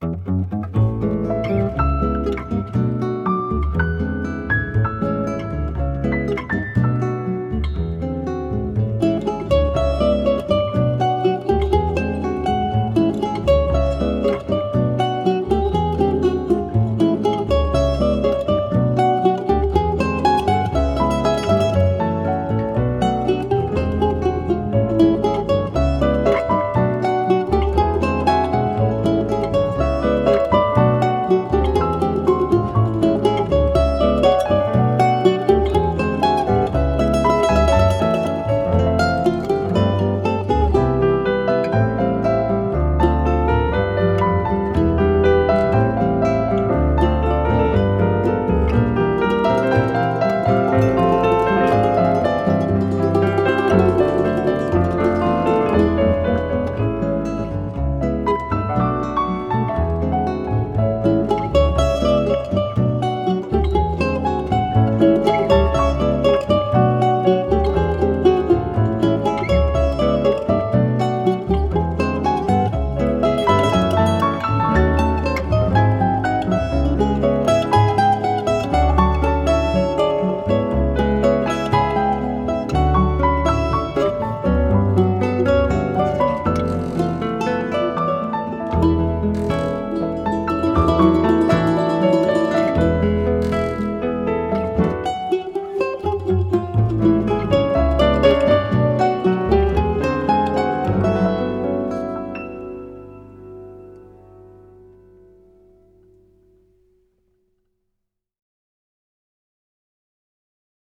Música